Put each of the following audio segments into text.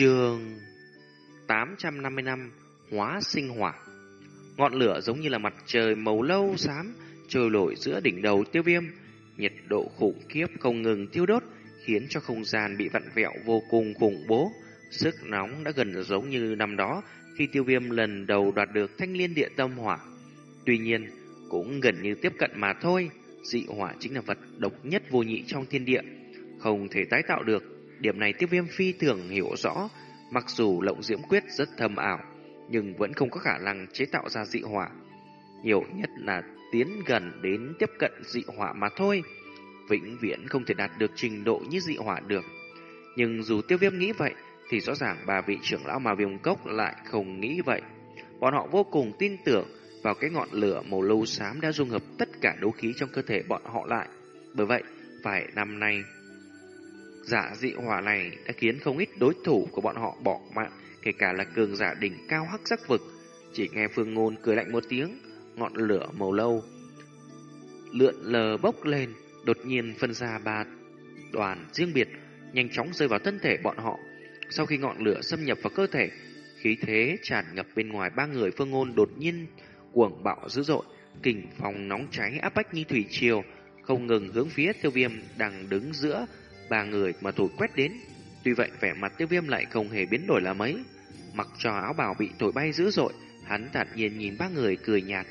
Trường 850 năm hóa sinh hỏa. Ngọn lửa giống như là mặt trời màu lâu xám, trôi nổi giữa đỉnh đầu tiêu viêm. Nhiệt độ khủng khiếp không ngừng tiêu đốt, Khiến cho không gian bị vặn vẹo vô cùng khủng bố. Sức nóng đã gần giống như năm đó, Khi tiêu viêm lần đầu đoạt được thanh liên địa tâm hỏa. Tuy nhiên, cũng gần như tiếp cận mà thôi, Dị hỏa chính là vật độc nhất vô nhị trong thiên địa. Không thể tái tạo được. Điểm này tiêu viêm phi thường hiểu rõ. Mặc dù lộng diễm quyết rất thâm ảo Nhưng vẫn không có khả năng chế tạo ra dị hỏa. Nhiều nhất là tiến gần đến tiếp cận dị hỏa mà thôi. Vĩnh viễn không thể đạt được trình độ như dị hỏa được. Nhưng dù tiêu viêm nghĩ vậy Thì rõ ràng bà vị trưởng lão mà viêm cốc lại không nghĩ vậy. Bọn họ vô cùng tin tưởng vào cái ngọn lửa màu lâu xám đã dung hợp tất cả đấu khí trong cơ thể bọn họ lại. Bởi vậy, vài năm nay, giả dị hỏa này đã khiến không ít đối thủ của bọn họ bỏ mạng, kể cả là cường giả đỉnh cao hắc sắc vực. Chỉ nghe Phương Ngôn cười lạnh một tiếng, ngọn lửa màu lâu lượn lờ bốc lên, đột nhiên phân ra ba đoàn riêng biệt, nhanh chóng rơi vào thân thể bọn họ. Sau khi ngọn lửa xâm nhập vào cơ thể, khí thế tràn ngập bên ngoài ba người Phương Ngôn đột nhiên cuồng bạo dữ dội, kình phòng nóng cháy áp bách như thủy triều, không ngừng hướng phía tiêu viêm đang đứng giữa ba người mà thổi quét đến. Tuy vậy vẻ mặt tiêu viêm lại không hề biến đổi là mấy. Mặc cho áo bào bị thổi bay dữ dội, hắn thản nhiên nhìn ba người cười nhạt.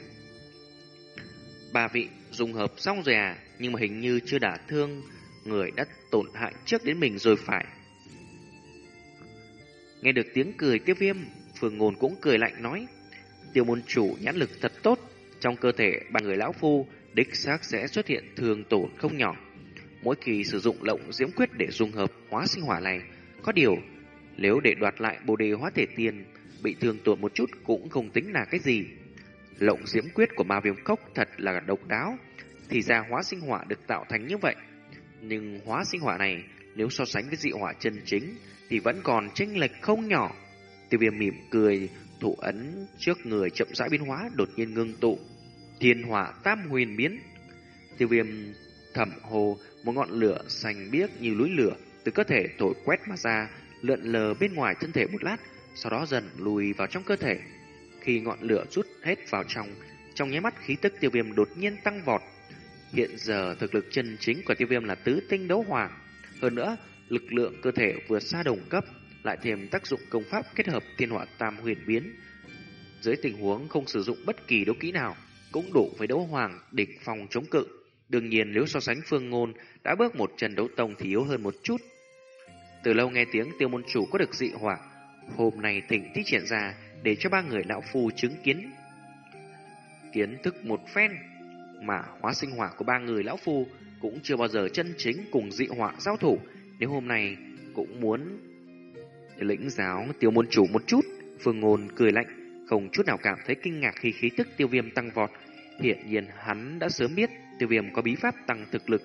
Ba vị dùng hợp xong rồi à, nhưng mà hình như chưa đả thương người đã tổn hại trước đến mình rồi phải. Nghe được tiếng cười tiêu viêm, phường Ngôn cũng cười lạnh nói. Tiêu môn chủ nhãn lực thật tốt, trong cơ thể ba người lão phu đích xác sẽ xuất hiện thường tổn không nhỏ. Mỗi kỳ sử dụng lộng diễm quyết để dung hợp hóa sinh hỏa này, có điều nếu để đoạt lại bồ đề hóa thể tiền, bị thương tổn một chút cũng không tính là cái gì. Lộng diễm quyết của ma viêm cốc thật là độc đáo, thì ra hóa sinh hỏa được tạo thành như vậy. Nhưng hóa sinh hỏa này nếu so sánh với dị hỏa chân chính thì vẫn còn chênh lệch không nhỏ. Tiêu viêm mỉm cười, thủ ấn trước người chậm rãi biến hóa đột nhiên ngưng tụ. Thiên hỏa tam huyền biến. Tiêu viêm thẩm hồ một ngọn lửa xanh biếc như núi lửa từ cơ thể thổi quét mà ra, lượn lờ bên ngoài thân thể một lát, sau đó dần lùi vào trong cơ thể. Khi ngọn lửa rút hết vào trong, trong nháy mắt khí tức tiêu viêm đột nhiên tăng vọt. Hiện giờ thực lực chân chính của tiêu viêm là tứ tinh đấu hoàng. Hơn nữa, lực lượng cơ thể vượt xa đồng cấp, lại thêm tác dụng công pháp kết hợp thiên hỏa tam huyền biến. Dưới tình huống không sử dụng bất kỳ đấu kỹ nào, cũng đủ với đấu hoàng đỉnh phòng chống cự. Đương nhiên nếu so sánh phương ngôn đã bước một chân đấu tông thì yếu hơn một chút. Từ lâu nghe tiếng tiêu môn chủ có được dị hỏa, hôm nay thỉnh thi triển ra để cho ba người lão phu chứng kiến. Kiến thức một phen mà hóa sinh hỏa của ba người lão phu cũng chưa bao giờ chân chính cùng dị hỏa giao thủ. Nếu hôm nay cũng muốn lĩnh giáo tiêu môn chủ một chút, phương ngôn cười lạnh, không chút nào cảm thấy kinh ngạc khi khí tức tiêu viêm tăng vọt. Hiện nhiên hắn đã sớm biết tiêu viêm có bí pháp tăng thực lực.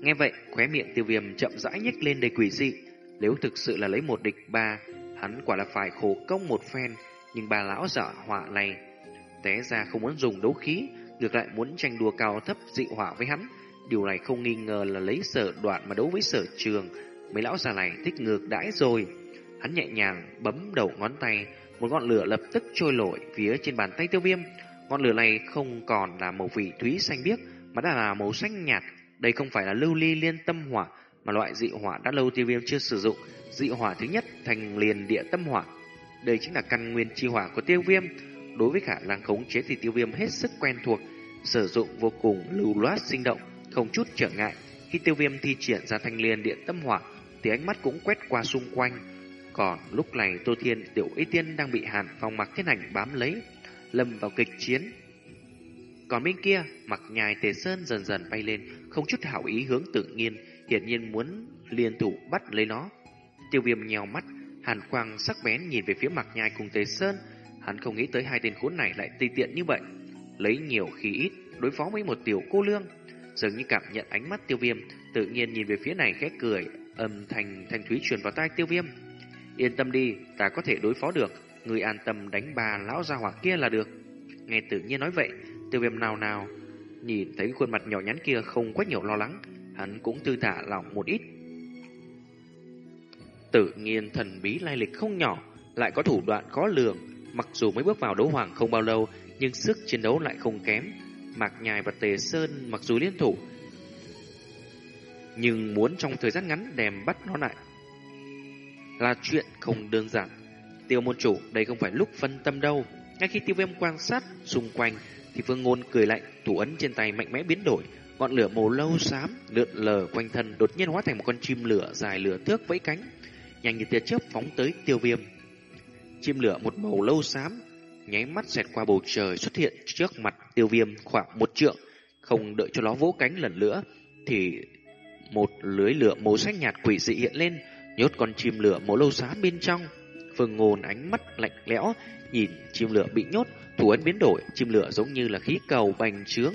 Nghe vậy, khóe miệng tiêu viêm chậm rãi nhếch lên đầy quỷ dị. Nếu thực sự là lấy một địch ba, hắn quả là phải khổ công một phen. Nhưng bà lão giả họa này, té ra không muốn dùng đấu khí, ngược lại muốn tranh đua cao thấp dị họa với hắn. Điều này không nghi ngờ là lấy sở đoạn mà đấu với sở trường. Mấy lão già này thích ngược đãi rồi. Hắn nhẹ nhàng bấm đầu ngón tay, một ngọn lửa lập tức trôi nổi phía trên bàn tay tiêu viêm. Ngọn lửa này không còn là màu vị thúy xanh biếc, mà đã là màu xanh nhạt. Đây không phải là lưu ly liên tâm hỏa, mà loại dị hỏa đã lâu tiêu viêm chưa sử dụng. Dị hỏa thứ nhất thành liền địa tâm hỏa. Đây chính là căn nguyên chi hỏa của tiêu viêm. Đối với khả năng khống chế thì tiêu viêm hết sức quen thuộc, sử dụng vô cùng lưu loát sinh động, không chút trở ngại. Khi tiêu viêm thi triển ra thanh liền địa tâm hỏa, thì ánh mắt cũng quét qua xung quanh. Còn lúc này Tô Thiên Tiểu Y Tiên đang bị Hàn Phong mặc thiên hành bám lấy, lâm vào kịch chiến. Còn bên kia, mặc nhài Tề Sơn dần dần bay lên, không chút hảo ý hướng tự nhiên, hiển nhiên muốn liên thủ bắt lấy nó. Tiêu viêm nhèo mắt, hàn quang sắc bén nhìn về phía mặc nhài cùng Tề Sơn. Hắn không nghĩ tới hai tên khốn này lại tùy tiện như vậy. Lấy nhiều khi ít, đối phó với một tiểu cô lương. Dường như cảm nhận ánh mắt tiêu viêm, tự nhiên nhìn về phía này khẽ cười, âm thanh thanh thúy truyền vào tai tiêu viêm. Yên tâm đi, ta có thể đối phó được, người an tâm đánh bà lão ra hỏa kia là được. Nghe tự nhiên nói vậy, tiêu viêm nào nào, nhìn thấy khuôn mặt nhỏ nhắn kia không quá nhiều lo lắng, hắn cũng tư thả lòng một ít. Tự nhiên thần bí lai lịch không nhỏ, lại có thủ đoạn khó lường. Mặc dù mới bước vào đấu hoàng không bao lâu, nhưng sức chiến đấu lại không kém. Mạc Nhài và Tề Sơn mặc dù liên thủ, nhưng muốn trong thời gian ngắn đem bắt nó lại là chuyện không đơn giản. Tiêu môn chủ, đây không phải lúc phân tâm đâu. Ngay khi tiêu viêm quan sát xung quanh, thì phương ngôn cười lạnh, thủ ấn trên tay mạnh mẽ biến đổi. Ngọn lửa màu lâu xám lượn lờ quanh thân đột nhiên hóa thành một con chim lửa dài lửa thước vẫy cánh, nhanh như tia chớp phóng tới tiêu viêm. Chim lửa một màu lâu xám, nháy mắt xẹt qua bầu trời xuất hiện trước mặt tiêu viêm khoảng một trượng. Không đợi cho nó vỗ cánh lần nữa, thì một lưới lửa màu xanh nhạt quỷ dị hiện lên, nhốt con chim lửa màu lâu xám bên trong. Phương Ngôn ánh mắt lạnh lẽo, nhìn chim lửa bị nhốt, thủ ấn biến đổi, chim lửa giống như là khí cầu bành trướng.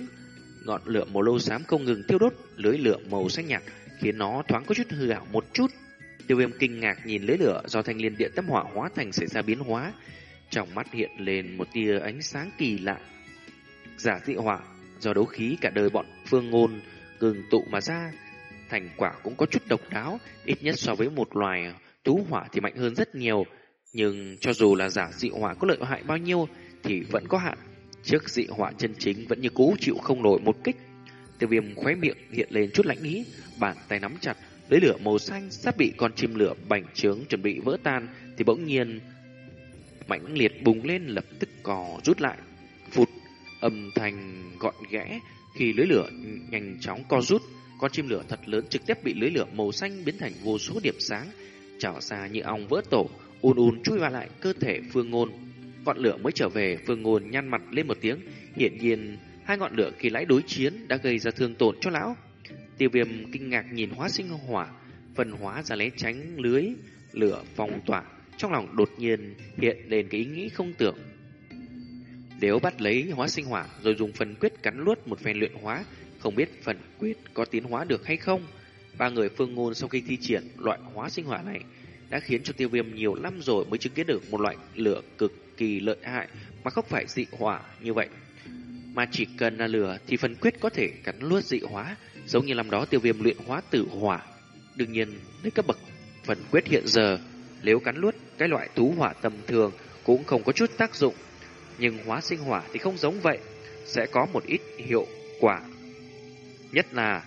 Ngọn lửa màu lâu xám không ngừng thiêu đốt, lưới lửa màu xanh nhạt khiến nó thoáng có chút hư ảo một chút. Tiêu viêm kinh ngạc nhìn lưới lửa do thanh liên điện tâm hỏa hóa thành xảy ra biến hóa. Trong mắt hiện lên một tia ánh sáng kỳ lạ. Giả dị hỏa, do đấu khí cả đời bọn phương ngôn gừng tụ mà ra, thành quả cũng có chút độc đáo, ít nhất so với một loài tú hỏa thì mạnh hơn rất nhiều. Nhưng cho dù là giả dị hỏa có lợi hại bao nhiêu thì vẫn có hạn. Trước dị hỏa chân chính vẫn như cũ chịu không nổi một kích. Tiêu viêm khóe miệng hiện lên chút lãnh ý, bàn tay nắm chặt, lấy lửa màu xanh sắp bị con chim lửa bành trướng chuẩn bị vỡ tan thì bỗng nhiên mãnh liệt bùng lên lập tức cò rút lại. Phụt, âm thanh gọn ghẽ khi lưới lửa nhanh chóng co rút, con chim lửa thật lớn trực tiếp bị lưới lửa màu xanh biến thành vô số điểm sáng, trào ra như ong vỡ tổ, ùn ùn chui vào lại cơ thể Phương Ngôn. Ngọn lửa mới trở về, Phương Ngôn nhăn mặt lên một tiếng, hiển nhiên hai ngọn lửa khi lãi đối chiến đã gây ra thương tổn cho lão. Tiêu viêm kinh ngạc nhìn hóa sinh hỏa, phân hóa ra lẽ tránh lưới, lửa phong tỏa. Trong lòng đột nhiên hiện lên cái ý nghĩ không tưởng. Nếu bắt lấy hóa sinh hỏa rồi dùng phần quyết cắn luốt một phen luyện hóa, không biết phần quyết có tiến hóa được hay không. Ba người phương ngôn sau khi thi triển loại hóa sinh hỏa này đã khiến cho tiêu viêm nhiều năm rồi mới chứng kiến được một loại lửa cực kỳ lợi hại mà không phải dị hỏa như vậy. Mà chỉ cần là lửa thì phần quyết có thể cắn luốt dị hóa, giống như năm đó tiêu viêm luyện hóa tử hỏa. Đương nhiên, lấy cấp bậc phần quyết hiện giờ, nếu cắn luốt cái loại tú hỏa tầm thường cũng không có chút tác dụng. Nhưng hóa sinh hỏa thì không giống vậy, sẽ có một ít hiệu quả. Nhất là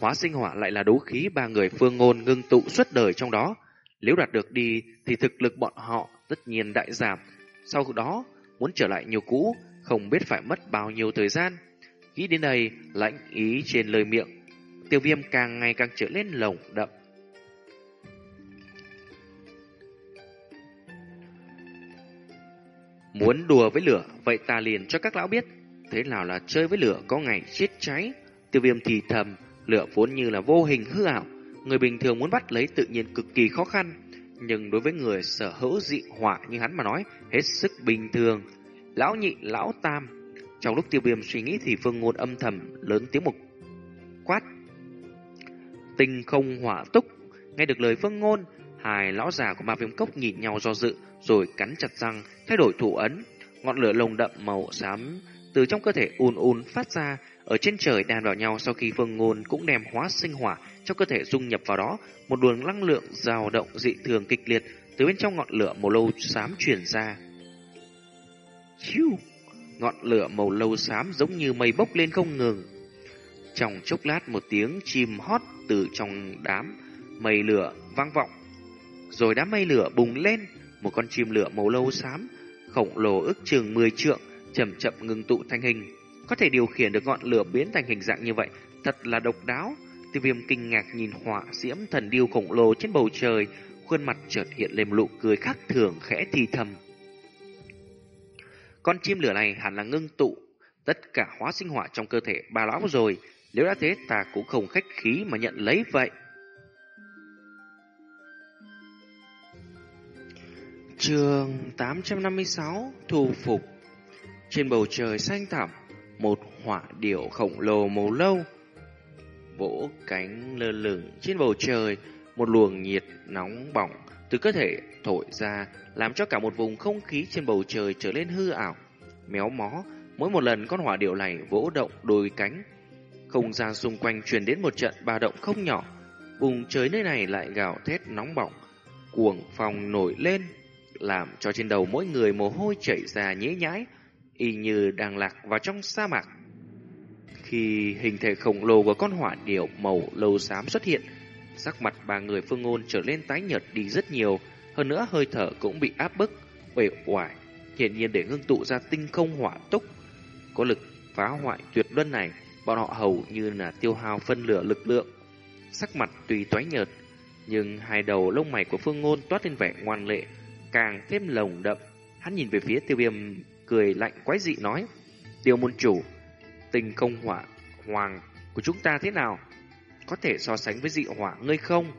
hóa sinh hỏa lại là đấu khí ba người phương ngôn ngưng tụ suốt đời trong đó. Nếu đạt được đi thì thực lực bọn họ tất nhiên đại giảm. Sau đó, muốn trở lại nhiều cũ, không biết phải mất bao nhiêu thời gian. Nghĩ đến đây, lãnh ý trên lời miệng, tiêu viêm càng ngày càng trở lên lồng đậm. Muốn đùa với lửa, vậy ta liền cho các lão biết, thế nào là chơi với lửa có ngày chết cháy. Tiêu viêm thì thầm, lửa vốn như là vô hình hư ảo, người bình thường muốn bắt lấy tự nhiên cực kỳ khó khăn. Nhưng đối với người sở hữu dị hỏa như hắn mà nói, hết sức bình thường. Lão nhị, lão tam. Trong lúc tiêu viêm suy nghĩ thì phương ngôn âm thầm lớn tiếng một quát. Tinh không hỏa túc. Nghe được lời phương ngôn, hai lão già của ma viêm cốc nhìn nhau do dự, rồi cắn chặt răng, thay đổi thủ ấn. Ngọn lửa lồng đậm màu xám từ trong cơ thể ùn ùn phát ra, ở trên trời đan vào nhau sau khi phương ngôn cũng đem hóa sinh hỏa trong cơ thể dung nhập vào đó, một luồng năng lượng dao động dị thường kịch liệt từ bên trong ngọn lửa màu lâu xám truyền ra. Chiu! Ngọn lửa màu lâu xám giống như mây bốc lên không ngừng. Trong chốc lát một tiếng chim hót từ trong đám mây lửa vang vọng. Rồi đám mây lửa bùng lên, một con chim lửa màu lâu xám, khổng lồ ước chừng 10 trượng, chậm chậm ngừng tụ thành hình. Có thể điều khiển được ngọn lửa biến thành hình dạng như vậy, thật là độc đáo. Tiêu viêm kinh ngạc nhìn họa diễm thần điêu khổng lồ trên bầu trời, khuôn mặt chợt hiện lên nụ cười khác thường khẽ thì thầm. Con chim lửa này hẳn là ngưng tụ tất cả hóa sinh hỏa trong cơ thể ba lão rồi, nếu đã thế ta cũng không khách khí mà nhận lấy vậy. Trường 856 Thu phục Trên bầu trời xanh thẳm một hỏa điểu khổng lồ màu lâu Vỗ cánh lơ lửng trên bầu trời Một luồng nhiệt nóng bỏng Từ cơ thể thổi ra Làm cho cả một vùng không khí trên bầu trời trở lên hư ảo Méo mó. Mỗi một lần con hỏa điểu này vỗ động đôi cánh Không gian xung quanh truyền đến một trận ba động không nhỏ. Vùng trời nơi này lại gào thét nóng bỏng cuồng phong nổi lên, làm cho trên đầu mỗi người mồ hôi chảy ra nhễ nhãi, y như đang lạc vào trong sa mạc. Khi hình thể khổng lồ của con hỏa điểu màu lâu xám xuất hiện, sắc mặt ba người phương ngôn trở lên tái nhợt đi rất nhiều, hơn nữa hơi thở cũng bị áp bức, uể oải, hiển nhiên để ngưng tụ ra tinh không hỏa túc. Có lực phá hoại tuyệt luân này, bọn họ hầu như là tiêu hao phân lửa lực lượng. Sắc mặt tuy toái nhợt, nhưng hai đầu lông mày của Phương Ngôn toát lên vẻ ngoan lệ, càng thêm lồng đậm. Hắn nhìn về phía tiêu viêm, cười lạnh quái dị nói, Tiêu môn chủ, tình không hỏa hoàng của chúng ta thế nào? Có thể so sánh với dị hỏa ngươi không?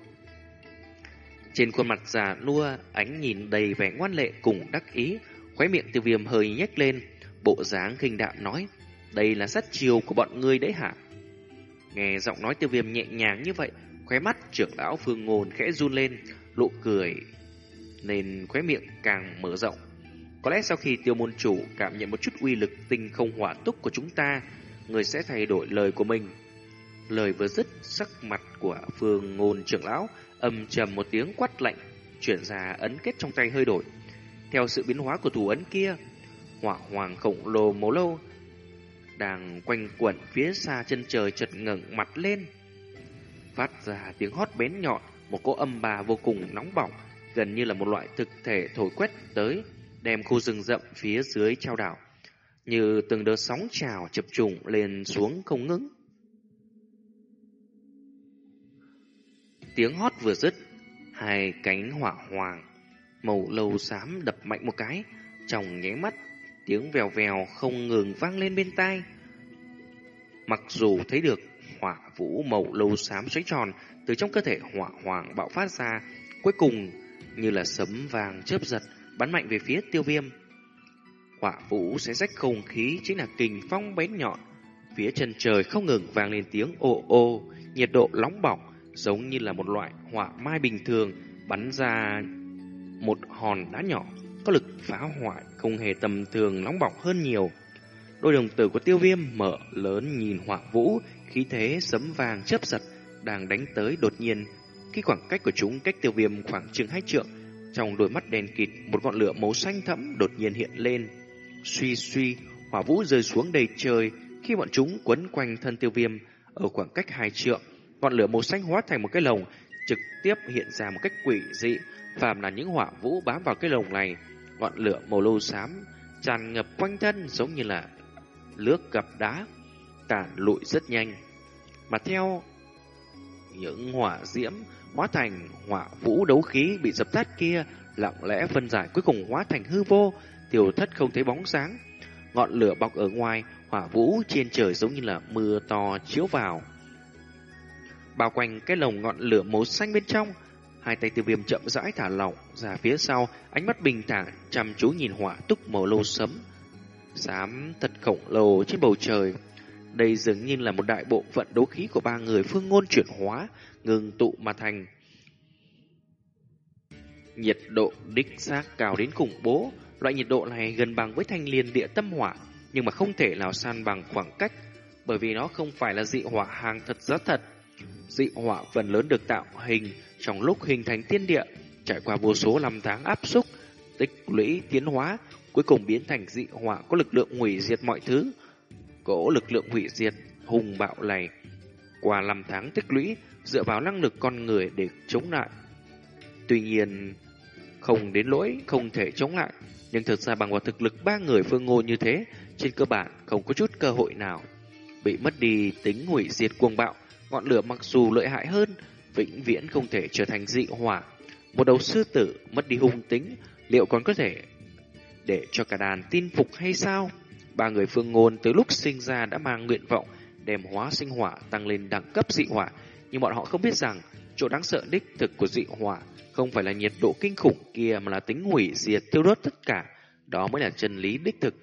Trên khuôn mặt già nua, ánh nhìn đầy vẻ ngoan lệ cùng đắc ý, khóe miệng tiêu viêm hơi nhếch lên, bộ dáng khinh đạm nói, đây là sát chiều của bọn ngươi đấy hả? Nghe giọng nói tiêu viêm nhẹ nhàng như vậy, khóe mắt trưởng lão phương ngôn khẽ run lên, lộ cười, nên khóe miệng càng mở rộng. Có lẽ sau khi tiêu môn chủ cảm nhận một chút uy lực tinh không hỏa túc của chúng ta, người sẽ thay đổi lời của mình. Lời vừa dứt, sắc mặt của phương ngôn trưởng lão âm trầm một tiếng quát lạnh, chuyển ra ấn kết trong tay hơi đổi. Theo sự biến hóa của thủ ấn kia, hỏa hoàng khổng lồ màu lâu đang quanh quẩn phía xa chân trời chợt ngẩng mặt lên, phát ra tiếng hót bén nhọn, một cỗ âm bà vô cùng nóng bỏng, gần như là một loại thực thể thổi quét tới, đem khu rừng rậm phía dưới trao đảo, như từng đợt sóng trào chập trùng lên xuống không ngừng. Tiếng hót vừa dứt, hai cánh hỏa hoàng màu lâu xám đập mạnh một cái, trong nháy mắt, tiếng vèo vèo không ngừng vang lên bên tai. Mặc dù thấy được hỏa vũ màu lâu xám xoáy tròn từ trong cơ thể hỏa hoàng bạo phát ra, cuối cùng như là sấm vàng chớp giật bắn mạnh về phía tiêu viêm. Hỏa vũ sẽ rách không khí chính là kình phong bén nhọn. Phía chân trời không ngừng vang lên tiếng ô ô, nhiệt độ nóng bỏng, giống như là một loại hỏa mai bình thường bắn ra một hòn đá nhỏ, có lực phá hoại không hề tầm thường nóng bỏng hơn nhiều. Đôi đồng tử của tiêu viêm mở lớn nhìn hỏa vũ, khí thế sấm vàng chớp giật, đang đánh tới đột nhiên. Khi khoảng cách của chúng cách tiêu viêm khoảng chừng hai trượng, trong đôi mắt đèn kịt, một ngọn lửa màu xanh thẫm đột nhiên hiện lên. Suy suy, hỏa vũ rơi xuống đầy trời, khi bọn chúng quấn quanh thân tiêu viêm, ở khoảng cách hai trượng, ngọn lửa màu xanh hóa thành một cái lồng, trực tiếp hiện ra một cách quỷ dị, phàm là những hỏa vũ bám vào cái lồng này, ngọn lửa màu lô xám tràn ngập quanh thân giống như là nước gặp đá, tản lụi rất nhanh. Mà theo những hỏa diễm hóa thành hỏa vũ đấu khí bị dập tắt kia lặng lẽ phân giải cuối cùng hóa thành hư vô, tiêu thất không thấy bóng sáng. Ngọn lửa bọc ở ngoài, hỏa vũ trên trời giống như là mưa to chiếu vào. Bao quanh cái lồng ngọn lửa màu xanh bên trong, hai tay tiêu viêm chậm rãi thả lỏng ra phía sau, ánh mắt bình thản chăm chú nhìn hỏa túc màu lô sấm. Xám thật khổng lồ trên bầu trời. Đây dường như là một đại bộ phận đấu khí của ba người phương ngôn chuyển hóa, ngừng tụ mà thành. Nhiệt độ đích xác cao đến khủng bố, loại nhiệt độ này gần bằng với thanh liền địa tâm hỏa, nhưng mà không thể nào san bằng khoảng cách, bởi vì nó không phải là dị hỏa hàng thật giá thật. Dị hỏa phần lớn được tạo hình trong lúc hình thành tiên địa, trải qua vô số năm tháng áp xúc, tích lũy tiến hóa, cuối cùng biến thành dị hỏa có lực lượng hủy diệt mọi thứ. Cỗ lực lượng hủy diệt hùng bạo này qua năm tháng tích lũy dựa vào năng lực con người để chống lại. Tuy nhiên, không đến lỗi không thể chống lại, nhưng thực ra bằng vào thực lực ba người phương ngô như thế, trên cơ bản không có chút cơ hội nào. Bị mất đi tính hủy diệt cuồng bạo, ngọn lửa mặc dù lợi hại hơn, vĩnh viễn không thể trở thành dị hỏa. Một đầu sư tử mất đi hung tính, liệu còn có thể để cho cả đàn tin phục hay sao? Ba người phương ngôn từ lúc sinh ra đã mang nguyện vọng đem hóa sinh hỏa tăng lên đẳng cấp dị hỏa, nhưng bọn họ không biết rằng chỗ đáng sợ đích thực của dị hỏa không phải là nhiệt độ kinh khủng kia mà là tính hủy diệt tiêu đốt tất cả. Đó mới là chân lý đích thực.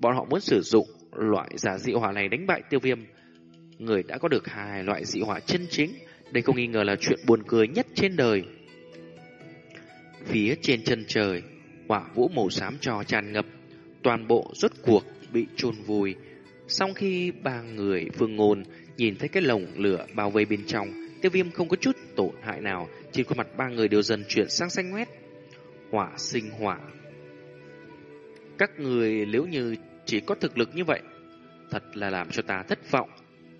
Bọn họ muốn sử dụng loại giả dị hỏa này đánh bại tiêu viêm. Người đã có được hai loại dị hỏa chân chính. Đây không nghi ngờ là chuyện buồn cười nhất trên đời. Phía trên chân trời, hỏa vũ màu xám trò tràn ngập. Toàn bộ rốt cuộc bị chôn vùi. Sau khi ba người phương ngôn nhìn thấy cái lồng lửa bao vây bên trong, tiêu viêm không có chút tổn hại nào, trên khuôn mặt ba người đều dần chuyển sang xanh ngoét. Hỏa sinh hỏa. Các người nếu như chỉ có thực lực như vậy, thật là làm cho ta thất vọng.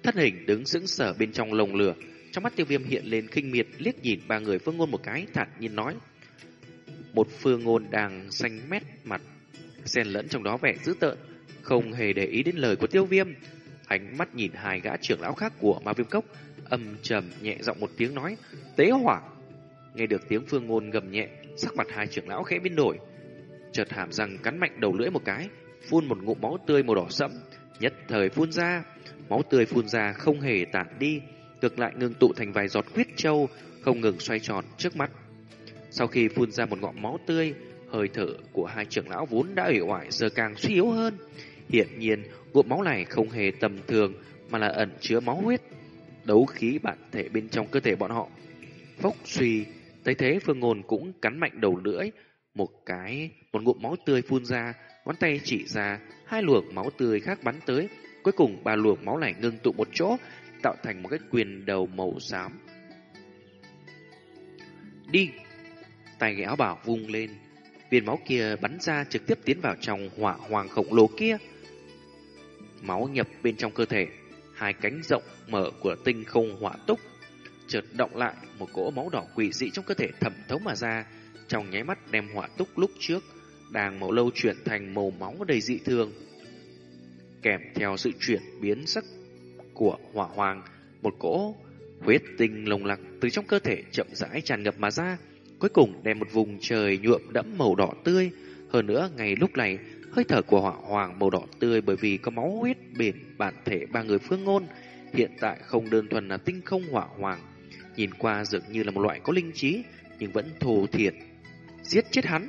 Thất hình đứng sững sờ bên trong lồng lửa, trong mắt tiêu viêm hiện lên khinh miệt liếc nhìn ba người phương ngôn một cái thản nhiên nói. Một phương ngôn đang xanh mét mặt, xen lẫn trong đó vẻ dữ tợn, không hề để ý đến lời của tiêu viêm. Ánh mắt nhìn hai gã trưởng lão khác của ma viêm cốc, âm trầm nhẹ giọng một tiếng nói, tế hỏa. Nghe được tiếng phương ngôn gầm nhẹ, sắc mặt hai trưởng lão khẽ biến đổi. Chợt hàm răng cắn mạnh đầu lưỡi một cái, phun một ngụm máu tươi màu đỏ sẫm, nhất thời phun ra, máu tươi phun ra không hề tản đi, ngược lại ngưng tụ thành vài giọt huyết châu, không ngừng xoay tròn trước mắt. Sau khi phun ra một ngọn máu tươi, hơi thở của hai trưởng lão vốn đã ủy oải giờ càng suy yếu hơn. Hiện nhiên, ngụm máu này không hề tầm thường mà là ẩn chứa máu huyết, đấu khí bản thể bên trong cơ thể bọn họ. Phốc suy, thấy thế Phương Ngôn cũng cắn mạnh đầu lưỡi, một cái, một ngụm máu tươi phun ra, ngón tay chỉ ra, hai luồng máu tươi khác bắn tới, cuối cùng ba luồng máu này ngưng tụ một chỗ, tạo thành một cái quyền đầu màu xám. Đi! Tay ghé áo bảo vung lên, viên máu kia bắn ra trực tiếp tiến vào trong hỏa hoàng khổng lồ kia. Máu nhập bên trong cơ thể, hai cánh rộng mở của tinh không hỏa túc, chợt động lại một cỗ máu đỏ quỷ dị trong cơ thể thẩm thấu mà ra, trong nháy mắt đem hỏa túc lúc trước đang màu lâu chuyển thành màu máu đầy dị thường. Kèm theo sự chuyển biến sắc của hỏa hoàng, một cỗ huyết tinh lồng lặc từ trong cơ thể chậm rãi tràn ngập mà ra, cuối cùng đem một vùng trời nhuộm đẫm màu đỏ tươi. Hơn nữa, ngày lúc này, hơi thở của hỏa hoàng màu đỏ tươi bởi vì có máu huyết bền bản thể ba người phương ngôn, hiện tại không đơn thuần là tinh không hỏa hoàng, nhìn qua dường như là một loại có linh trí, nhưng vẫn thù thiệt. Giết chết hắn!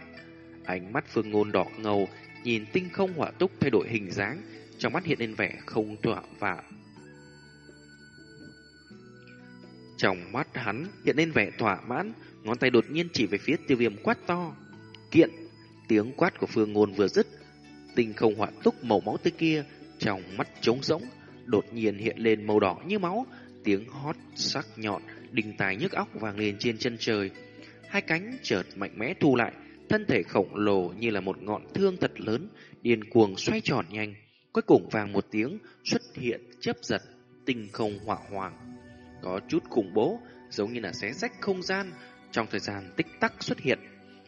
Ánh mắt phương ngôn đỏ ngầu, nhìn tinh không hỏa túc thay đổi hình dáng, trong mắt hiện lên vẻ không thỏa và Trong mắt hắn hiện lên vẻ thỏa mãn, ngón tay đột nhiên chỉ về phía tiêu viêm quát to. Kiện! Tiếng quát của phương ngôn vừa dứt, tinh không hỏa túc màu máu tươi kia trong mắt trống rỗng, đột nhiên hiện lên màu đỏ như máu, tiếng hót sắc nhọn, đình tài nhức óc vang lên trên chân trời. Hai cánh chợt mạnh mẽ thu lại, thân thể khổng lồ như là một ngọn thương thật lớn, điên cuồng xoay tròn nhanh. Cuối cùng vang một tiếng xuất hiện chớp giật, tinh không hỏa hoàng có chút khủng bố, giống như là xé rách không gian, trong thời gian tích tắc xuất hiện,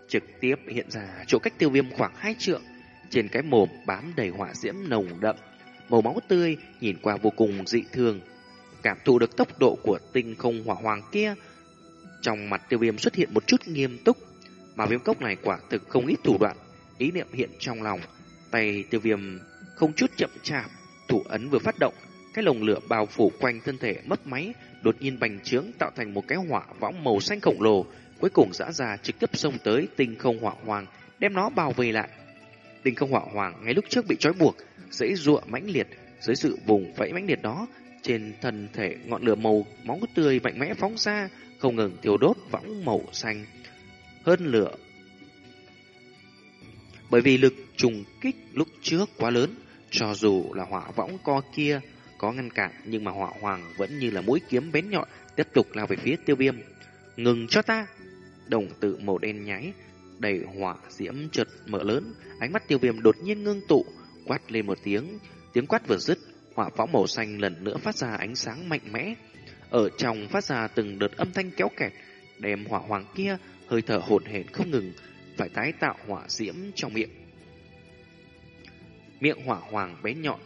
trực tiếp hiện ra chỗ cách tiêu viêm khoảng hai trượng, trên cái mồm bám đầy hỏa diễm nồng đậm, màu máu tươi nhìn qua vô cùng dị thường. Cảm thụ được tốc độ của tinh không hỏa hoàng kia, trong mặt tiêu viêm xuất hiện một chút nghiêm túc, mà viêm cốc này quả thực không ít thủ đoạn, ý niệm hiện trong lòng, tay tiêu viêm không chút chậm chạp, thủ ấn vừa phát động, cái lồng lửa bao phủ quanh thân thể mất máy, đột nhiên bành trướng tạo thành một cái hỏa võng màu xanh khổng lồ, cuối cùng dã ra trực tiếp xông tới tinh không hỏa hoàng, đem nó bao vây lại. Đinh không hỏa hoàng ngay lúc trước bị trói buộc, dãy dụa mãnh liệt, dưới sự vùng vẫy mãnh liệt đó, trên thân thể ngọn lửa màu máu tươi mạnh mẽ phóng ra, không ngừng thiêu đốt võng màu xanh. Hơn lửa bởi vì lực trùng kích lúc trước quá lớn, cho dù là hỏa võng co kia có ngăn cản nhưng mà hỏa hoàng vẫn như là mũi kiếm bén nhọn tiếp tục lao về phía tiêu viêm. Ngừng cho ta! Đồng tử màu đen nháy, đầy hỏa diễm chợt mở lớn, ánh mắt tiêu viêm đột nhiên ngưng tụ, quát lên một tiếng, tiếng quát vừa dứt, hỏa pháo màu xanh lần nữa phát ra ánh sáng mạnh mẽ. Ở trong phát ra từng đợt âm thanh kéo kẹt, đem hỏa hoàng kia hơi thở hổn hển không ngừng, phải tái tạo hỏa diễm trong miệng. Miệng hỏa hoàng bé nhọn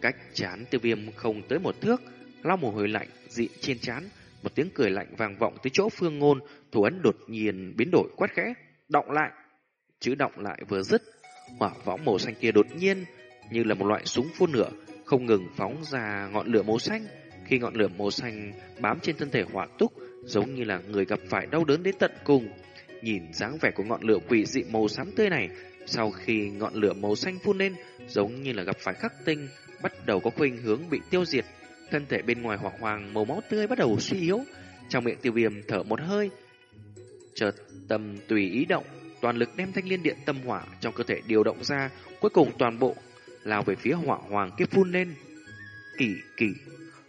Cách chán tiêu viêm không tới một thước, lau mồ hôi lạnh dị trên chán, một tiếng cười lạnh vang vọng tới chỗ phương ngôn, thủ ấn đột nhiên biến đổi quát khẽ, động lại. Chữ động lại vừa dứt, hỏa võng màu xanh kia đột nhiên như là một loại súng phun lửa, không ngừng phóng ra ngọn lửa màu xanh. Khi ngọn lửa màu xanh bám trên thân thể hỏa túc, giống như là người gặp phải đau đớn đến tận cùng. Nhìn dáng vẻ của ngọn lửa quỷ dị màu xám tươi này, sau khi ngọn lửa màu xanh phun lên, giống như là gặp phải khắc tinh, bắt đầu có khuynh hướng bị tiêu diệt. Thân thể bên ngoài hỏa hoàng màu máu tươi bắt đầu suy yếu. Trong miệng tiêu viêm thở một hơi. Chợt tâm tùy ý động, toàn lực đem thanh liên điện tâm hỏa trong cơ thể điều động ra, cuối cùng toàn bộ lao về phía hỏa hoàng kia phun lên. Kỳ kỳ,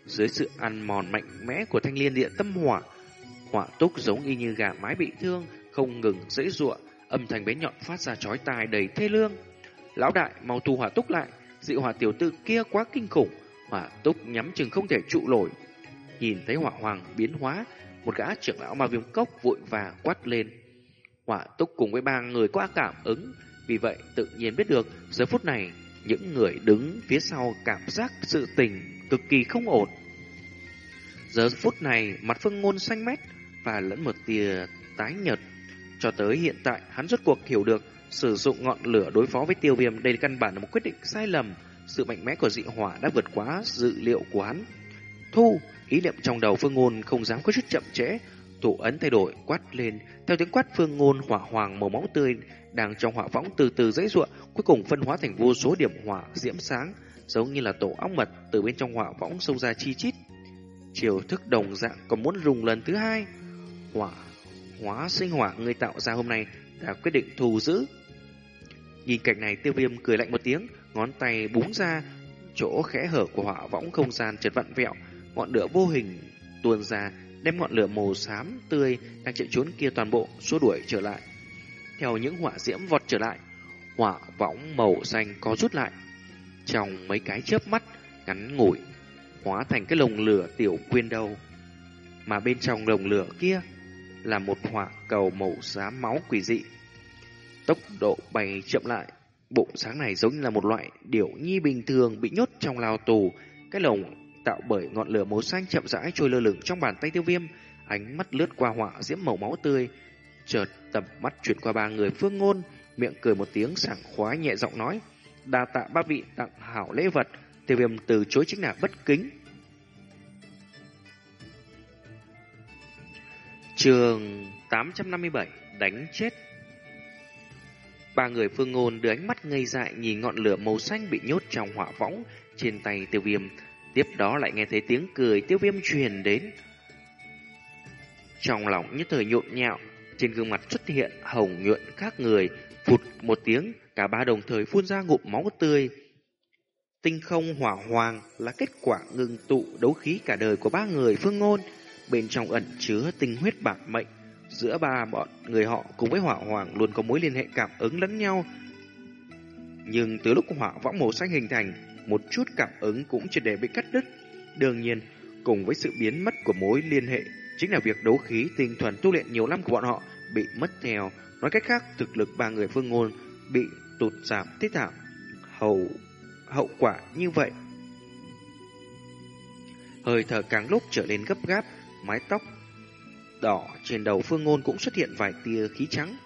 Dưới sự ăn mòn mạnh mẽ của thanh liên điện tâm hỏa, hỏa túc giống y như gà mái bị thương, không ngừng dễ dụa, âm thanh bé nhọn phát ra chói tai đầy thê lương. Lão đại, mau tu hỏa túc lại, dị hỏa tiểu tử kia quá kinh khủng, hỏa túc nhắm chừng không thể trụ nổi. Nhìn thấy hỏa hoàng biến hóa, một gã trưởng lão ma viêm cốc vội và quát lên. Hỏa túc cùng với ba người có cảm ứng, vì vậy tự nhiên biết được giờ phút này những người đứng phía sau cảm giác sự tình cực kỳ không ổn. Giờ phút này mặt phương ngôn xanh mét và lẫn một tia tái nhợt. Cho tới hiện tại hắn rốt cuộc hiểu được sử dụng ngọn lửa đối phó với tiêu viêm đây căn bản là một quyết định sai lầm. Sự mạnh mẽ của dị hỏa đã vượt quá dự liệu của hắn. Thu, ý niệm trong đầu phương ngôn không dám có chút chậm trễ. Thủ ấn thay đổi quát lên theo tiếng quát phương ngôn hỏa hoàng màu máu tươi đang trong hỏa võng từ từ dãy ruộng, cuối cùng phân hóa thành vô số điểm hỏa diễm sáng, giống như là tổ ong mật từ bên trong hỏa võng xông ra chi chít. Chiều thức đồng dạng còn muốn rùng lần thứ hai. Hỏa hóa sinh hỏa người tạo ra hôm nay đã quyết định thù giữ. Nhìn cảnh này tiêu viêm cười lạnh một tiếng, ngón tay búng ra, chỗ khẽ hở của hỏa võng không gian chợt vặn vẹo, ngọn lửa vô hình tuôn ra, đem ngọn lửa màu xám tươi đang chạy trốn kia toàn bộ xua đuổi trở lại theo những hỏa diễm vọt trở lại. Hỏa võng màu xanh có rút lại. Trong mấy cái chớp mắt ngắn ngủi, hóa thành cái lồng lửa tiểu quyên đầu. Mà bên trong lồng lửa kia là một hỏa cầu màu xám máu quỷ dị. Tốc độ bay chậm lại, bộ sáng này giống như là một loại điểu nhi bình thường bị nhốt trong lao tù. Cái lồng tạo bởi ngọn lửa màu xanh chậm rãi trôi lơ lửng trong bàn tay tiêu viêm, ánh mắt lướt qua họa diễm màu máu tươi, Chợt tầm mắt chuyển qua ba người phương ngôn, miệng cười một tiếng sảng khoái nhẹ giọng nói. Đa tạ ba vị tặng hảo lễ vật, tiêu viêm từ chối chính là bất kính. Trường 857 đánh chết Ba người phương ngôn đưa ánh mắt ngây dại nhìn ngọn lửa màu xanh bị nhốt trong hỏa võng trên tay tiêu viêm. Tiếp đó lại nghe thấy tiếng cười tiêu viêm truyền đến. Trong lòng như thời nhộn nhạo, trên gương mặt xuất hiện hồng nhuận khác người, phụt một tiếng, cả ba đồng thời phun ra ngụm máu tươi. Tinh không hỏa hoàng là kết quả ngừng tụ đấu khí cả đời của ba người phương ngôn, bên trong ẩn chứa tinh huyết bạc mệnh. Giữa ba bọn người họ cùng với hỏa hoàng luôn có mối liên hệ cảm ứng lẫn nhau. Nhưng từ lúc hỏa võng màu xanh hình thành, một chút cảm ứng cũng chưa để bị cắt đứt. Đương nhiên, cùng với sự biến mất của mối liên hệ chính là việc đấu khí tinh thuần tu luyện nhiều năm của bọn họ bị mất theo. Nói cách khác, thực lực ba người phương ngôn bị tụt giảm tiết thảm. Hậu, hậu quả như vậy. Hơi thở càng lúc trở nên gấp gáp, mái tóc đỏ trên đầu phương ngôn cũng xuất hiện vài tia khí trắng.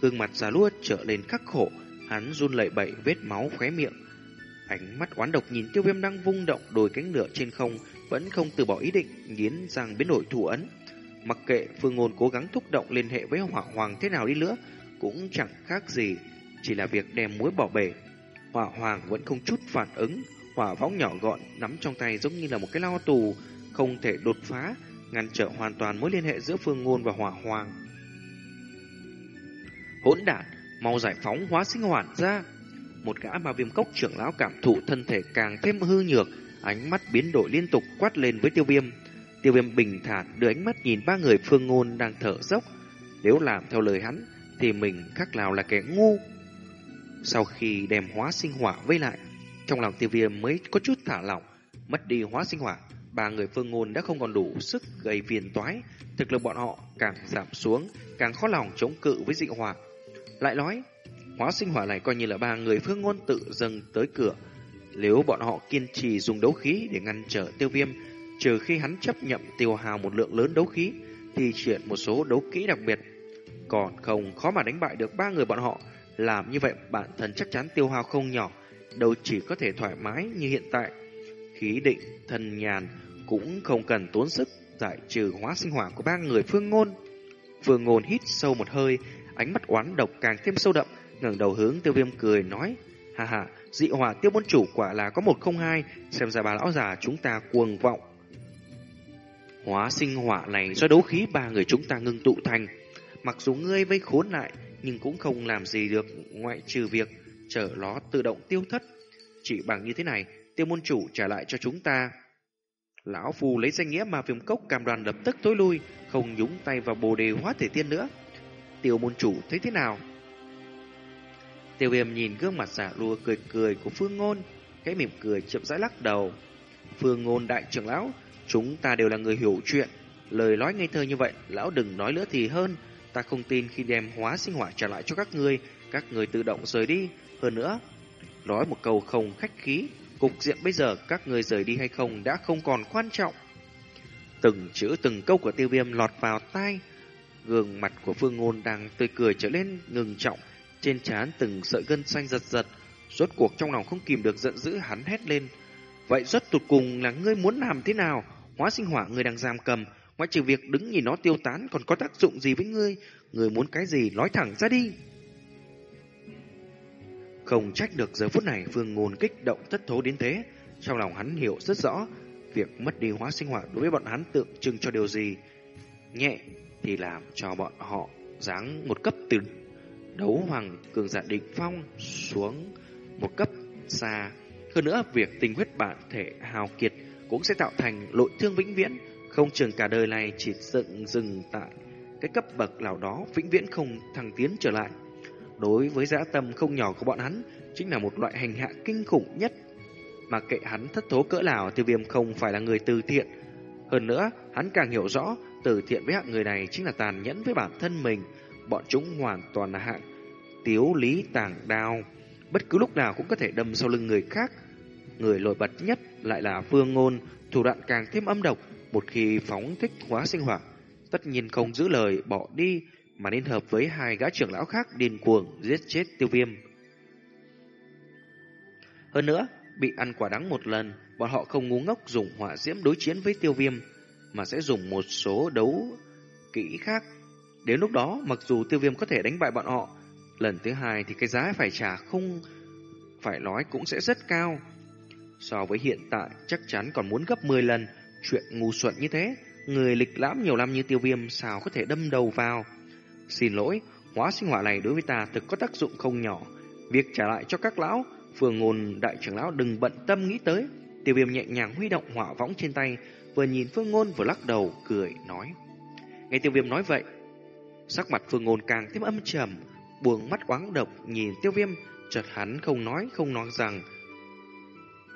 Gương mặt già lua trở lên khắc khổ, hắn run lẩy bẩy vết máu khóe miệng. Ánh mắt oán độc nhìn tiêu viêm đang vung động đôi cánh lửa trên không, vẫn không từ bỏ ý định, nghiến răng biến đổi thủ ấn. Mặc kệ Phương Ngôn cố gắng thúc động liên hệ với Hỏa Hoàng thế nào đi nữa, cũng chẳng khác gì, chỉ là việc đem muối bỏ bể. Hỏa Hoàng vẫn không chút phản ứng, hỏa võng nhỏ gọn nắm trong tay giống như là một cái lao tù, không thể đột phá, ngăn trở hoàn toàn mối liên hệ giữa Phương Ngôn và Hỏa Hoàng. Hỗn đản, mau giải phóng hóa sinh hoạt ra. Một gã ma viêm cốc trưởng lão cảm thụ thân thể càng thêm hư nhược, ánh mắt biến đổi liên tục quát lên với tiêu viêm. Tiêu viêm bình thản đưa ánh mắt nhìn ba người phương ngôn đang thở dốc. Nếu làm theo lời hắn, thì mình khác nào là kẻ ngu. Sau khi đem hóa sinh hỏa vây lại, trong lòng tiêu viêm mới có chút thả lỏng, mất đi hóa sinh hỏa. Ba người phương ngôn đã không còn đủ sức gây phiền toái, thực lực bọn họ càng giảm xuống, càng khó lòng chống cự với dị hỏa. Lại nói, hóa sinh hỏa này coi như là ba người phương ngôn tự dâng tới cửa. Nếu bọn họ kiên trì dùng đấu khí để ngăn trở tiêu viêm, trừ khi hắn chấp nhận tiêu hào một lượng lớn đấu khí, thì chuyện một số đấu kỹ đặc biệt. Còn không khó mà đánh bại được ba người bọn họ. Làm như vậy bản thân chắc chắn tiêu hao không nhỏ, đâu chỉ có thể thoải mái như hiện tại. Khí định, thần nhàn cũng không cần tốn sức giải trừ hóa sinh hỏa của ba người phương ngôn. Phương ngôn hít sâu một hơi, ánh mắt oán độc càng thêm sâu đậm, ngẩng đầu hướng tiêu viêm cười nói, ha ha, dị hỏa tiêu môn chủ quả là có một không hai, xem ra bà lão già chúng ta cuồng vọng. Hóa sinh hỏa này do đấu khí ba người chúng ta ngưng tụ thành. Mặc dù ngươi vây khốn lại, nhưng cũng không làm gì được ngoại trừ việc chở nó tự động tiêu thất. Chỉ bằng như thế này, tiêu môn chủ trả lại cho chúng ta. Lão phù lấy danh nghĩa mà viêm cốc cam đoàn lập tức tối lui, không nhúng tay vào bồ đề hóa thể tiên nữa. Tiêu môn chủ thấy thế nào? Tiêu viêm nhìn gương mặt giả lùa cười cười của Phương Ngôn, cái mỉm cười chậm rãi lắc đầu. Phương Ngôn đại trưởng lão, chúng ta đều là người hiểu chuyện. Lời nói ngây thơ như vậy, lão đừng nói nữa thì hơn. Ta không tin khi đem hóa sinh hỏa trả lại cho các ngươi, các người tự động rời đi. Hơn nữa, nói một câu không khách khí, cục diện bây giờ các người rời đi hay không đã không còn quan trọng. Từng chữ từng câu của tiêu viêm lọt vào tai, gương mặt của Phương Ngôn đang tươi cười trở lên ngừng trọng, trên trán từng sợi gân xanh giật giật, rốt cuộc trong lòng không kìm được giận dữ hắn hét lên. Vậy rất tụt cùng là ngươi muốn làm thế nào? Hóa sinh hỏa ngươi đang giam cầm, ngoại trừ việc đứng nhìn nó tiêu tán còn có tác dụng gì với ngươi? Ngươi muốn cái gì nói thẳng ra đi. Không trách được giờ phút này Phương Ngôn kích động thất thố đến thế, trong lòng hắn hiểu rất rõ, việc mất đi hóa sinh hỏa đối với bọn hắn tượng trưng cho điều gì. Nhẹ thì làm cho bọn họ giáng một cấp từ đấu hoàng cường giả đỉnh phong xuống một cấp xa. Hơn nữa, việc tình huyết bản thể hào kiệt cũng sẽ tạo thành lội thương vĩnh viễn, không chừng cả đời này chỉ dựng dừng tại cái cấp bậc nào đó vĩnh viễn không thăng tiến trở lại. Đối với dã tâm không nhỏ của bọn hắn, chính là một loại hành hạ kinh khủng nhất. Mà kệ hắn thất thố cỡ nào, tiêu viêm không phải là người từ thiện. Hơn nữa, hắn càng hiểu rõ, từ thiện với hạng người này chính là tàn nhẫn với bản thân mình. Bọn chúng hoàn toàn là hạng tiếu lý tàng đao bất cứ lúc nào cũng có thể đâm sau lưng người khác. Người nổi bật nhất lại là phương Ngôn, thủ đoạn càng thêm âm độc, một khi phóng thích hóa sinh hỏa, tất nhiên không giữ lời bỏ đi mà nên hợp với hai gã trưởng lão khác điên cuồng giết chết tiêu viêm. Hơn nữa, bị ăn quả đắng một lần, bọn họ không ngu ngốc dùng hỏa diễm đối chiến với tiêu viêm, mà sẽ dùng một số đấu kỹ khác. Đến lúc đó, mặc dù tiêu viêm có thể đánh bại bọn họ, Lần thứ hai thì cái giá phải trả không phải nói cũng sẽ rất cao. So với hiện tại chắc chắn còn muốn gấp 10 lần chuyện ngu xuẩn như thế. Người lịch lãm nhiều năm như tiêu viêm sao có thể đâm đầu vào. Xin lỗi, hóa sinh hỏa này đối với ta thực có tác dụng không nhỏ. Việc trả lại cho các lão, vừa ngôn đại trưởng lão đừng bận tâm nghĩ tới. Tiêu viêm nhẹ nhàng huy động hỏa võng trên tay, vừa nhìn phương ngôn vừa lắc đầu, cười, nói. Nghe tiêu viêm nói vậy, sắc mặt phương ngôn càng thêm âm trầm, buông mắt oáng độc nhìn tiêu viêm, chợt hắn không nói không nói rằng.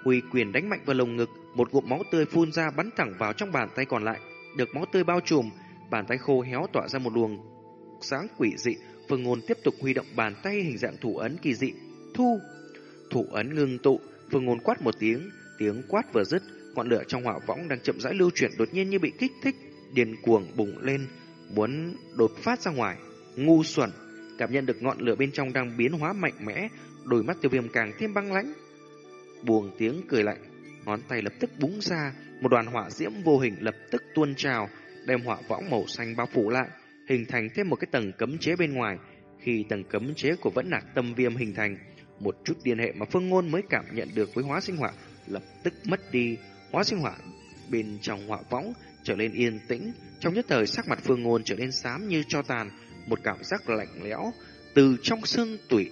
Huy quyền đánh mạnh vào lồng ngực, một ngụm máu tươi phun ra bắn thẳng vào trong bàn tay còn lại, được máu tươi bao trùm, bàn tay khô héo tỏa ra một luồng sáng quỷ dị, Phương Ngôn tiếp tục huy động bàn tay hình dạng thủ ấn kỳ dị, thu. Thủ ấn ngưng tụ, Phương Ngôn quát một tiếng, tiếng quát vừa dứt, ngọn lửa trong hỏa võng đang chậm rãi lưu chuyển đột nhiên như bị kích thích, điên cuồng bùng lên, muốn đột phát ra ngoài. Ngu xuẩn, cảm nhận được ngọn lửa bên trong đang biến hóa mạnh mẽ, đôi mắt tiêu viêm càng thêm băng lãnh. buồn tiếng cười lạnh, ngón tay lập tức búng ra, một đoàn hỏa diễm vô hình lập tức tuôn trào, đem hỏa võng màu xanh bao phủ lại, hình thành thêm một cái tầng cấm chế bên ngoài. Khi tầng cấm chế của vẫn nạc tâm viêm hình thành, một chút liên hệ mà Phương Ngôn mới cảm nhận được với hóa sinh hỏa lập tức mất đi. Hóa sinh hỏa bên trong hỏa võng trở nên yên tĩnh, trong nhất thời sắc mặt Phương Ngôn trở nên xám như cho tàn, một cảm giác lạnh lẽo từ trong xương tủy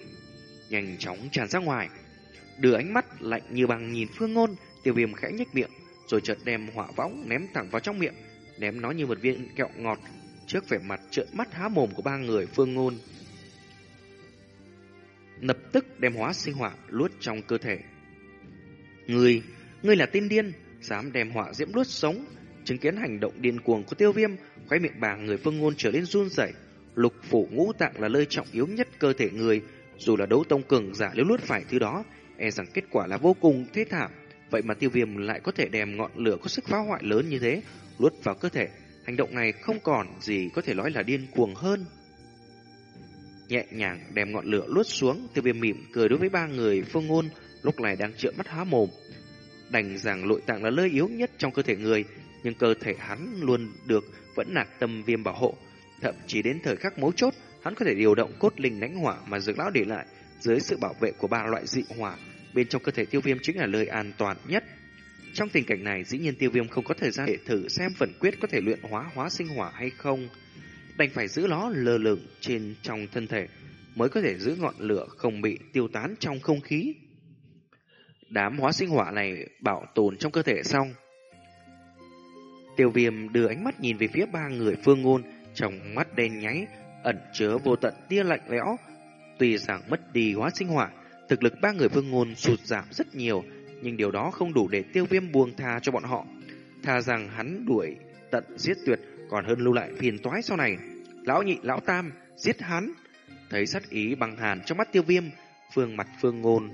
nhanh chóng tràn ra ngoài. Đưa ánh mắt lạnh như băng nhìn Phương Ngôn, Tiêu Viêm khẽ nhếch miệng, rồi chợt đem hỏa võng ném thẳng vào trong miệng, ném nó như một viên kẹo ngọt trước vẻ mặt trợn mắt há mồm của ba người Phương Ngôn. Lập tức đem hóa sinh hỏa luốt trong cơ thể. Ngươi, ngươi là tên điên, dám đem hỏa diễm luốt sống, chứng kiến hành động điên cuồng của Tiêu Viêm, khóe miệng bà người Phương Ngôn trở nên run rẩy, Lục phủ ngũ tạng là nơi trọng yếu nhất cơ thể người, dù là đấu tông cường giả nếu luốt phải thứ đó, e rằng kết quả là vô cùng thế thảm. Vậy mà tiêu viêm lại có thể đem ngọn lửa có sức phá hoại lớn như thế, luốt vào cơ thể. Hành động này không còn gì có thể nói là điên cuồng hơn. Nhẹ nhàng đem ngọn lửa luốt xuống, tiêu viêm mỉm cười đối với ba người phương ngôn, lúc này đang trợn mắt há mồm. Đành rằng nội tạng là nơi yếu nhất trong cơ thể người, nhưng cơ thể hắn luôn được vẫn nạc tâm viêm bảo hộ, Thậm chí đến thời khắc mấu chốt, hắn có thể điều động cốt linh lãnh hỏa mà dược lão để lại dưới sự bảo vệ của ba loại dị hỏa. Bên trong cơ thể tiêu viêm chính là nơi an toàn nhất. Trong tình cảnh này, dĩ nhiên tiêu viêm không có thời gian để thử xem phần quyết có thể luyện hóa hóa sinh hỏa hay không. Đành phải giữ nó lơ lửng trên trong thân thể, mới có thể giữ ngọn lửa không bị tiêu tán trong không khí. Đám hóa sinh hỏa này bảo tồn trong cơ thể xong, Tiêu viêm đưa ánh mắt nhìn về phía ba người phương ngôn, trong mắt đen nháy, ẩn chứa vô tận tia lạnh lẽo. Tuy rằng mất đi hóa sinh hỏa, thực lực ba người phương ngôn sụt giảm rất nhiều, nhưng điều đó không đủ để tiêu viêm buông tha cho bọn họ. Tha rằng hắn đuổi tận giết tuyệt còn hơn lưu lại phiền toái sau này. Lão nhị, lão tam, giết hắn. Thấy sát ý bằng hàn trong mắt tiêu viêm, phương mặt phương ngôn.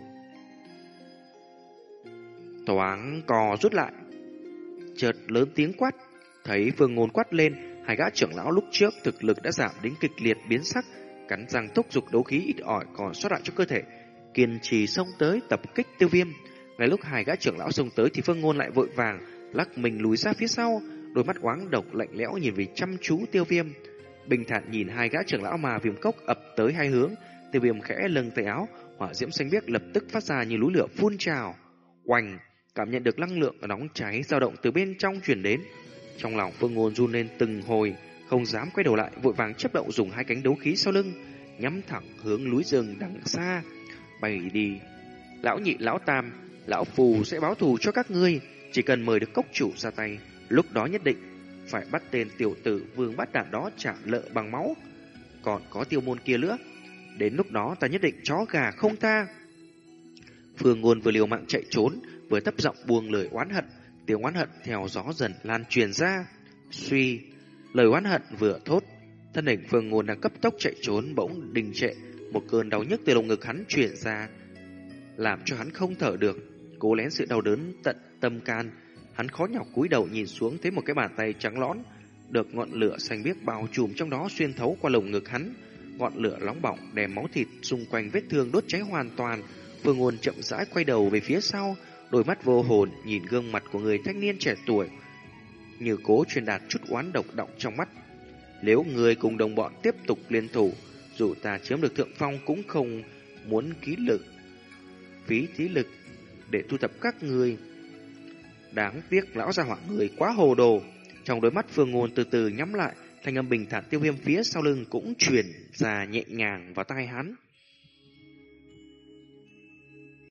Toáng cò rút lại. Chợt lớn tiếng quát, thấy phương ngôn quát lên, hai gã trưởng lão lúc trước thực lực đã giảm đến kịch liệt biến sắc, cắn răng thúc giục đấu khí ít ỏi còn sót lại cho cơ thể, kiên trì xông tới tập kích tiêu viêm. Ngay lúc hai gã trưởng lão xông tới thì phương ngôn lại vội vàng, lắc mình lùi ra phía sau, đôi mắt oáng độc lạnh lẽo nhìn về chăm chú tiêu viêm. Bình thản nhìn hai gã trưởng lão mà viêm cốc ập tới hai hướng, tiêu viêm khẽ lưng tay áo, hỏa diễm xanh biếc lập tức phát ra như núi lửa phun trào. Oanh, cảm nhận được năng lượng nóng cháy dao động từ bên trong truyền đến. Trong lòng phương ngôn run lên từng hồi, không dám quay đầu lại, vội vàng chấp động dùng hai cánh đấu khí sau lưng, nhắm thẳng hướng núi rừng đằng xa, bay đi. Lão nhị lão tam, lão phù sẽ báo thù cho các ngươi, chỉ cần mời được cốc chủ ra tay, lúc đó nhất định phải bắt tên tiểu tử vương bắt đạn đó trả lợ bằng máu. Còn có tiêu môn kia nữa, đến lúc đó ta nhất định chó gà không tha. Phương Ngôn vừa liều mạng chạy trốn, vừa thấp giọng buông lời oán hận, tiếng oán hận theo gió dần lan truyền ra. Suy, lời oán hận vừa thốt, thân hình Phương Ngôn đang cấp tốc chạy trốn bỗng đình trệ, một cơn đau nhức từ lồng ngực hắn truyền ra, làm cho hắn không thở được, cố lén sự đau đớn tận tâm can. Hắn khó nhọc cúi đầu nhìn xuống thấy một cái bàn tay trắng lõn, được ngọn lửa xanh biếc bao trùm trong đó xuyên thấu qua lồng ngực hắn. Ngọn lửa nóng bỏng đem máu thịt xung quanh vết thương đốt cháy hoàn toàn. Phương Ngôn chậm rãi quay đầu về phía sau, đôi mắt vô hồn nhìn gương mặt của người thanh niên trẻ tuổi, như cố truyền đạt chút oán độc động trong mắt. Nếu người cùng đồng bọn tiếp tục liên thủ, dù ta chiếm được thượng phong cũng không muốn ký lực, phí trí lực để thu thập các người. Đáng tiếc lão gia hỏa người quá hồ đồ. Trong đôi mắt phương ngôn từ từ nhắm lại, thanh âm bình thản tiêu viêm phía sau lưng cũng truyền ra nhẹ nhàng vào tai hắn.